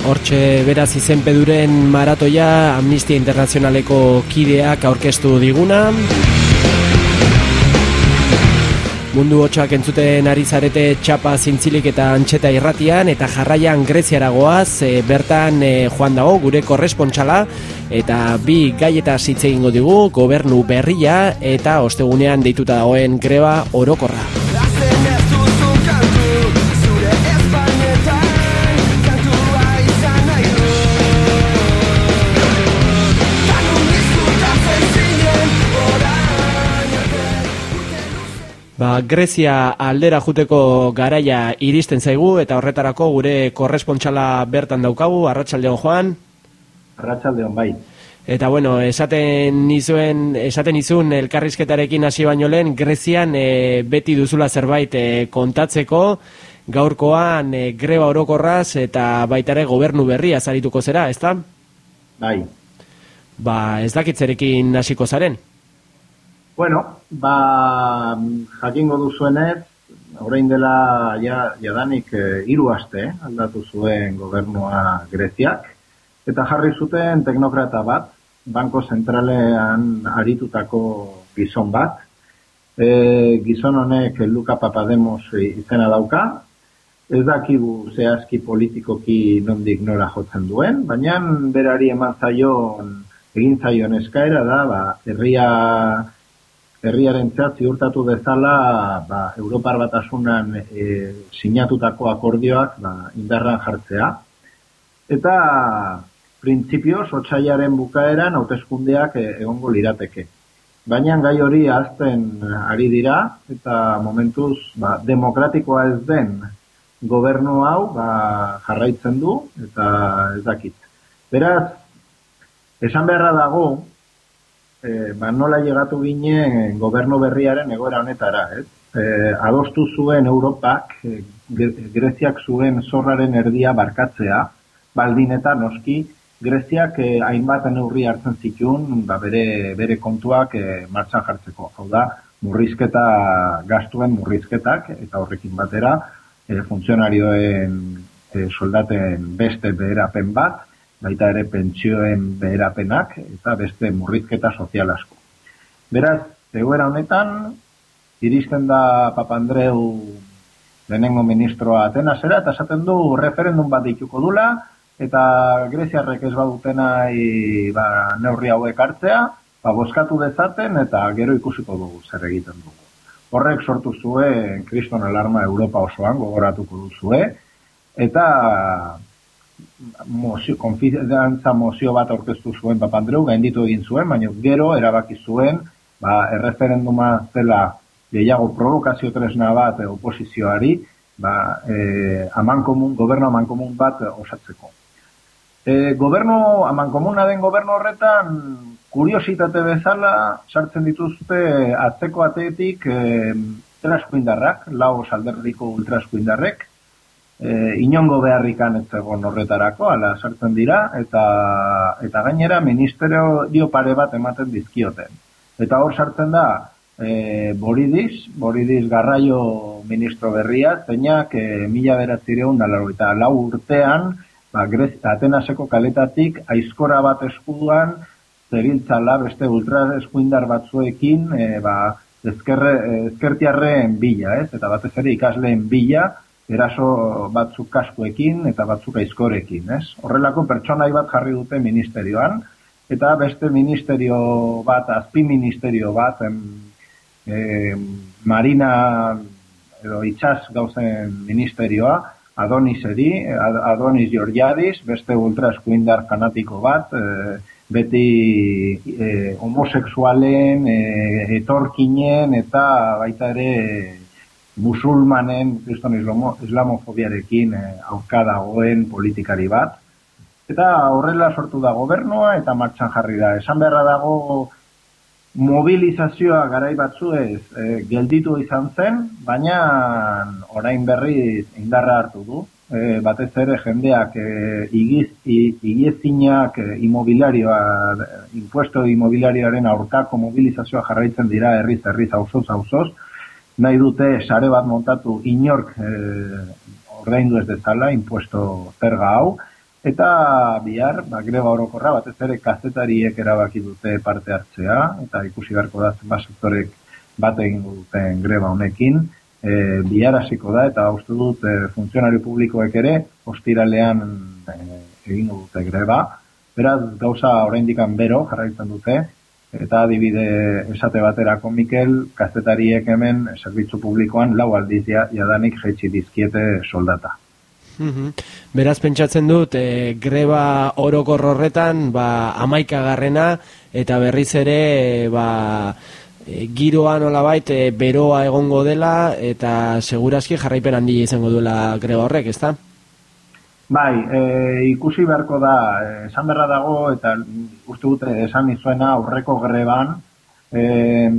Hortxe beraz izenpeduren maratoia Amnistia Internazionaleko kideak aurkeztu diguna. Mundu hotxak entzuten ari zarete txapa zintzilik eta antxeta irratian eta jarraian greziara goaz, e, bertan e, joan dago gure korrespontxala eta bi gaieta zitze egingo digu gobernu berria eta ostegunean deituta dagoen greba orokorra. Ba, Grezia aldera juteko garaia iristen zaigu eta horretarako gure korrespontxala bertan daukagu, Arratsaldeon Joan. Arratsaldeon bai. Eta bueno, esaten nizuen, esaten nizun elkarrizketarekin hasi baino lehen Grezian e, beti duzula zerbait e, kontatzeko gaurkoan e, greba orokorraz eta baita ere gobernu berria zarituko zera, ezta? Bai. Ba, ez dakitzerekin hasiko zaren. Bueno, ba, jakingo duzuenez, orain dela ja, jadanik e, hiru aste aldatu zuen gobernua Greziak, eta jarri zuten teknokrata bat, Banko Zentralean aritutako gizon bat, e, gizon honek Luka Papademos izena dauka, ez dakigu zehazki politikoki nondik nora jotzen duen, baina berari eman zaion, egin zaion eskaera da, ba, herria herriaren ziurtatu dezala ba, Europar batasunan e, sinatutako akordioak ba, indarran jartzea. Eta printzipioz, otxaiaren bukaeran hauteskundeak e, egongo lirateke. Baina gai hori azten ari dira eta momentuz ba, demokratikoa ez den gobernu hau ba, jarraitzen du eta ez dakit. Beraz, esan beharra dago, e, ba, nola llegatu ginen gobernu berriaren egoera honetara, ez? E, adostu zuen Europak, e, Greziak zuen zorraren erdia barkatzea, baldin eta noski, Greziak e, hainbat neurri hartzen zituen, ba, bere, bere kontuak e, martxan jartzeko. Hau da, murrizketa gastuen murrizketak, eta horrekin batera, e, funtzionarioen e, soldaten beste beherapen bat, baita ere pentsioen beherapenak eta beste murrizketa sozial asko. Beraz, egoera honetan, iristen da Papandreu lehenengo ministroa Atenasera eta esaten du referendum bat dituko dula eta Greziarrek ez badutena ba, neurri hauek hartzea, ba, boskatu dezaten eta gero ikusiko dugu zer egiten dugu. Horrek sortu zuen kriston alarma Europa osoan gogoratuko duzue eta mozio, konfidantza mozio bat aurkeztu zuen Papandreu, gainditu egin zuen, baina gero erabaki zuen, ba, erreferenduma zela gehiago provokazio tresna bat e, oposizioari, ba, e, aman komun, gobernu aman komun bat osatzeko. E, gobernu, aman komuna den gobernu horretan, kuriositate bezala, sartzen dituzte atzeko ateetik e, ultraskuindarrak, lau salderdiko ultraskuindarrek, e, inongo beharrikan ez egon horretarako, ala sartzen dira, eta, eta gainera ministerio dio pare bat ematen dizkioten. Eta hor sartzen da, e, Boridiz, Boridiz garraio ministro berria, zeinak e, mila beratzireun dalaro, eta lau urtean, ba, Grez, Atenaseko kaletatik, aizkora bat eskuduan, zebiltzala beste ultra eskuindar batzuekin, e, ba, ezkerre, ezkertiarren bila, ez? Eta batez ere ikasleen bila, eraso batzuk kaskuekin eta batzuk aizkorekin, ez? Horrelako pertsonai bat jarri dute ministerioan, eta beste ministerio bat, azpi ministerio bat, em, marina edo itxas gauzen ministerioa, Adoniseri, Adonis Georgiadis, beste ultra eskuindar fanatiko bat, e, beti e, homosexualen, e, etorkinen eta baita ere musulmanen kriston islamo, islamofobiarekin e, aurka dagoen politikari bat. Eta horrela sortu da gobernua eta martxan jarri da. Esan beharra dago mobilizazioa garai batzu ez e, gelditu izan zen, baina orain berri indarra hartu du. E, batez ere jendeak e, igiz, igiezinak e, imobiliarioa, impuesto imobiliarioaren aurkako mobilizazioa jarraitzen dira herriz herriz auzoz auzoz, nahi dute sare bat montatu inork e, ordaindu ez dezala impuesto zerga hau. Eta bihar ba, greba orokorra batez ere kazetariek erabaki dute parte hartzea eta ikusi beharko da zenbat sektorek bat egin duten greba honekin, e, biharaziko da, eta uste dut e, funtzionari publikoek ere, ostiralean e, egin dute greba, beraz gauza oraindikan bero jarraitzen dute, eta adibide esate baterako Mikel, kazetariek hemen zerbitzu publikoan lau aldiz jadanik jaitsi dizkiete soldata. Mhm. Beraz pentsatzen dut e, greba orokor horretan ba, amaika garrena eta berriz ere e, ba, e, giroa nolabait e, beroa egongo dela eta segurazki jarraipen handi izango duela greba horrek, ezta? Bai, e, ikusi beharko da, esan berra dago eta uste dute esan izuena aurreko greban e,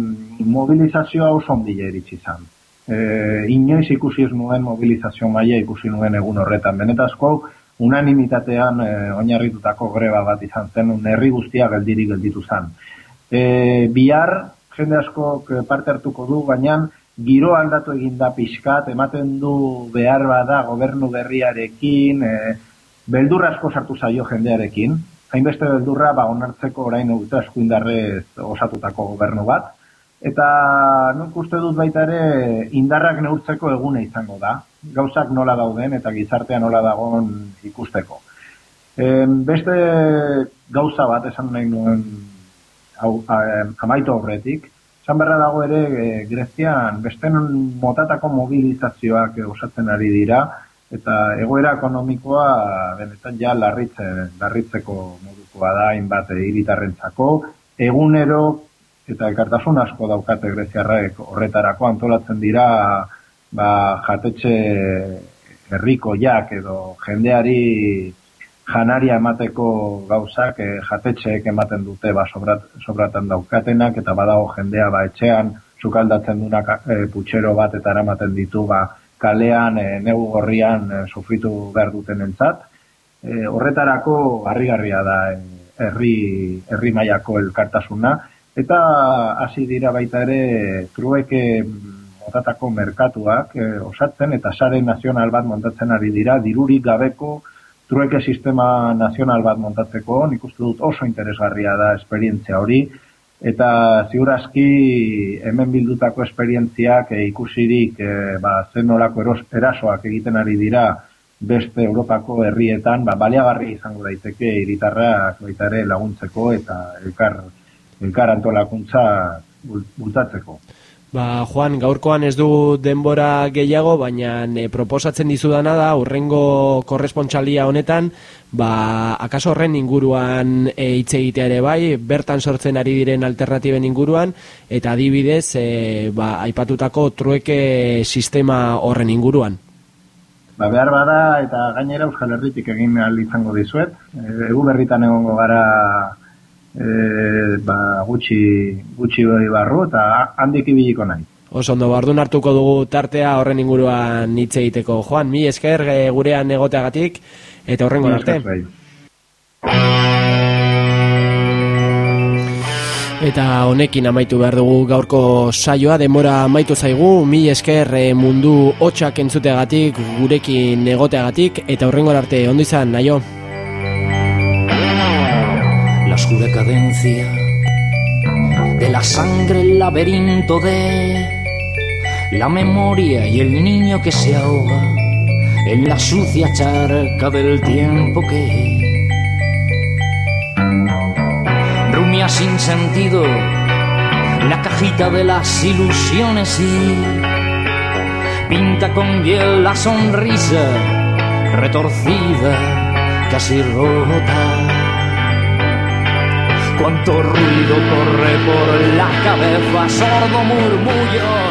mobilizazioa oso ondile eritsi izan e, inoiz ikusi ez nuen mobilizazio maila ikusi nuen egun horretan. Benetazko, unanimitatean e, oinarritutako greba bat izan zen, un herri guztia geldiri gelditu zen. E, bihar, jende asko parte hartuko du, baina giro aldatu egin da pixkat, ematen du behar bada gobernu berriarekin, e, beldur asko sartu zaio jendearekin, hainbeste beldurra ba onartzeko orain egutu eskuindarrez osatutako gobernu bat, Eta nuk uste dut baita ere indarrak neurtzeko egune izango da. Gauzak nola dauden eta gizartea nola dagoen ikusteko. E, beste gauza bat esan nahi nuen hau, amaitu horretik. Esan berra dago ere e, Grezian beste motatako mobilizazioak osatzen ari dira eta egoera ekonomikoa benetan ja larritze, larritzeko modukoa da hainbat hiritarrentzako. Egunero eta elkartasun asko daukate greziarraek horretarako antolatzen dira ba, jatetxe herriko jak edo jendeari janaria emateko gauzak e, jatetxeek ematen dute ba, sobrat, sobratan daukatenak eta badago jendea ba, etxean sukaldatzen duna e, putxero bat eta eramaten ditu ba, kalean e, negu gorrian e, sufritu behar duten entzat. E, horretarako harrigarria da e, herri, herri maiako elkartasuna Eta hasi dira baita ere trueke motatako merkatuak eh, osatzen eta sare nazional bat montatzen ari dira dirurik gabeko trueke sistema nazional bat montatzeko, nik uste dut oso interesgarria da esperientzia hori, eta ziurazki hemen bildutako esperientziak e, ikusirik e, ba, zen nolako eros, erasoak egiten ari dira beste Europako herrietan, ba, baliagarri izango daiteke iritarrak baita ere laguntzeko eta elkar elkar antolakuntza bultatzeko. Ba, Juan, gaurkoan ez du denbora gehiago, baina e, proposatzen dizudana da, urrengo korrespontxalia honetan, ba, akaso horren inguruan e, hitz egitea ere bai, bertan sortzen ari diren alternatiben inguruan, eta adibidez, e, ba, aipatutako trueke sistema horren inguruan. Ba, behar bada, eta gainera Euskal Herritik egin izango dizuet, e, egu berritan egongo gara e, ba, gutxi, gutxi barru eta handik ibiliko nahi. Oso ondo, bardun hartuko dugu tartea horren inguruan hitz egiteko. Joan, mi esker e, gurean egoteagatik eta horrengo arte. Bai. Eta honekin amaitu behar dugu gaurko saioa, demora amaitu zaigu, mi esker e, mundu hotxak entzuteagatik, gurekin egoteagatik, eta horrengo arte, ondo izan, naio? Su decadencia, de la sangre el laberinto de la memoria y el niño que se ahoga en la sucia charca del tiempo que rumia sin sentido la cajita de las ilusiones y pinta con hiel la sonrisa retorcida, casi rota Cuánto ruido corre por la cabeza, sordo murmullo